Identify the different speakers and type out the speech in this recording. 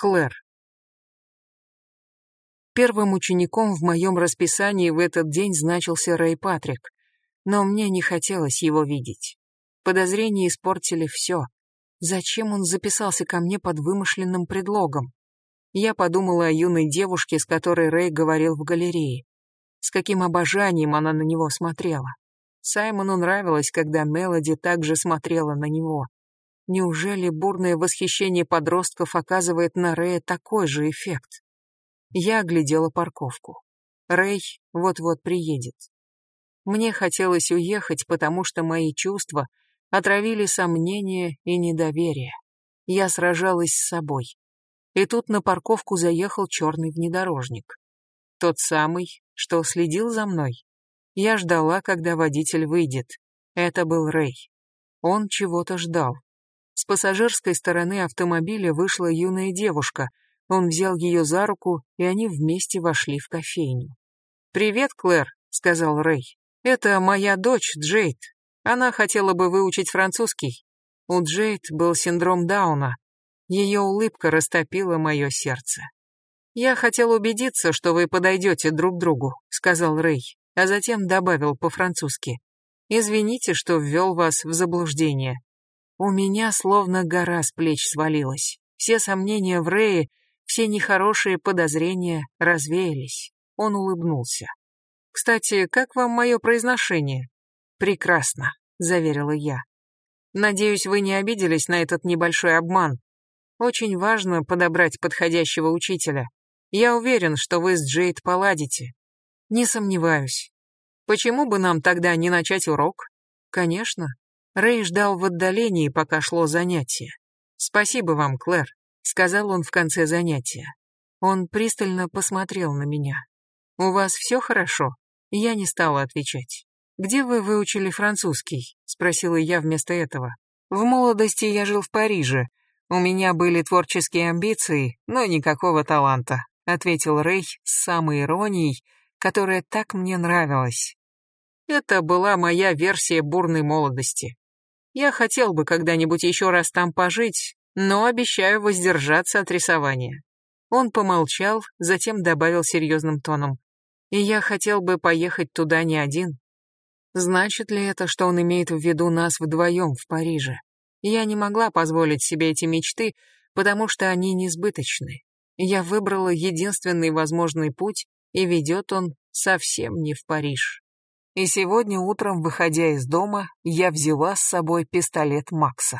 Speaker 1: Клэр. Первым учеником в моем расписании в этот день значился Рэй Патрик, но мне не хотелось его видеть. Подозрения испортили все. Зачем он записался ко мне под вымышленным предлогом? Я подумала о юной девушке, с которой Рэй говорил в галерее. С каким обожанием она на него смотрела. Саймону нравилось, когда Мелоди также смотрела на него. Неужели бурное восхищение подростков оказывает на Рэя такой же эффект? Я оглядела парковку. Рэй вот-вот приедет. Мне хотелось уехать, потому что мои чувства отравили сомнения и недоверие. Я сражалась с собой. И тут на парковку заехал черный внедорожник. Тот самый, что следил за мной. Я ждала, когда водитель выйдет. Это был Рэй. Он чего-то ждал. С пассажирской стороны автомобиля вышла юная девушка. Он взял ее за руку, и они вместе вошли в кофейню. «Привет, Клэр», — сказал Рэй. «Это моя дочь, Джейд. Она хотела бы выучить французский. У Джейд был синдром Дауна. Ее улыбка растопила мое сердце. «Я хотел убедиться, что вы подойдете друг другу», — сказал Рэй, а затем добавил по-французски. «Извините, что ввел вас в заблуждение. У меня словно гора с плеч свалилась. Все сомнения в Рее, все нехорошие подозрения развеялись. Он улыбнулся. «Кстати, как вам мое произношение?» «Прекрасно», — заверила я. «Надеюсь, вы не обиделись на этот небольшой обман. Очень важно подобрать подходящего учителя. Я уверен, что вы с Джейд поладите». «Не сомневаюсь. Почему бы нам тогда не начать урок?» «Конечно. Рэй ждал в отдалении, пока шло занятие. «Спасибо вам, Клэр», — сказал он в конце занятия. Он пристально посмотрел на меня. «У вас все хорошо?» Я не стала отвечать. «Где вы выучили французский?» — спросила я вместо этого. «В молодости я жил в Париже. У меня были творческие амбиции, но никакого таланта», — ответил Рэй с самой иронией, которая так мне нравилась. Это была моя версия бурной молодости. Я хотел бы когда-нибудь еще раз там пожить, но обещаю воздержаться от рисования. Он помолчал, затем добавил серьезным тоном. И я хотел бы поехать туда не один. Значит ли это, что он имеет в виду нас вдвоем в Париже? Я не могла позволить себе эти мечты, потому что они несбыточны. Я выбрала единственный возможный путь, и ведет он совсем не в Париж. И сегодня утром, выходя из дома, я взяла с собой пистолет Макса.